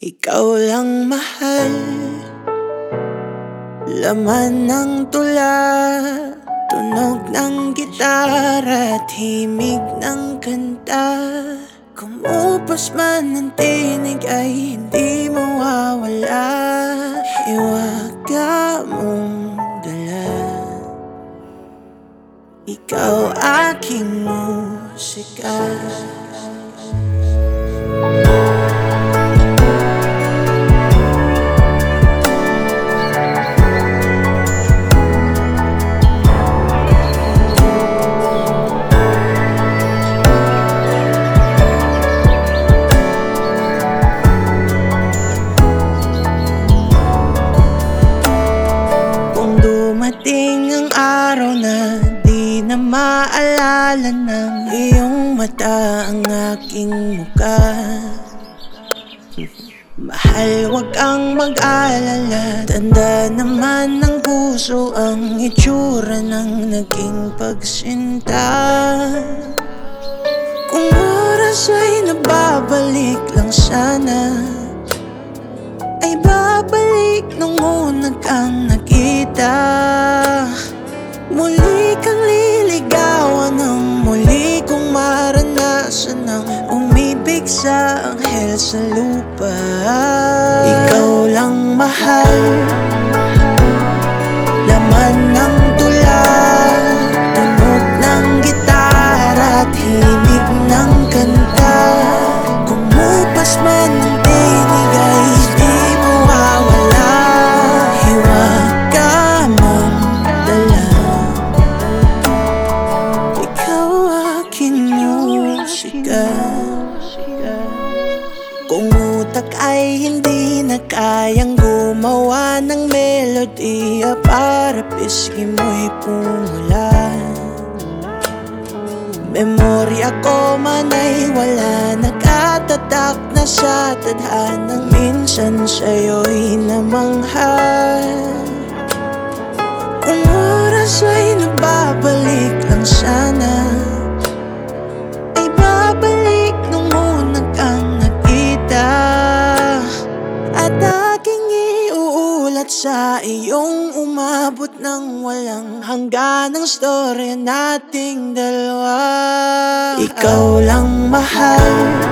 Ikaw lang mahal. Laman ng tula Tunog ng gitara At himig ng kanta. Kumupas man ang tinig ay hindi mawawala. Hiwaga mong dala. Ikaw aking musika. Dumating ang araw na di na maalala ng iyong mata ang aking muka Mahal, wag kang mag-alala. Tanda naman ng puso ang itsura ng naging pagsinta. Kung oras ay nababalik lang sana Ay babalik nung una kang nakita Muli kang liligawan ng muli kong maranasan ng umibig sa anghel sa lupa. Ikaw lang mahal hindi na kayang gumawa ng melodiya Para pisgi mo'y pumula. Memorya ko man ay wala Nakatatak na sa tadhanang Minsan sa'yo'y namanghal Kung oras ay nababalik lang sana sa iyong umabot ng walang hangganang storya nating dalawa. Ikaw lang mahal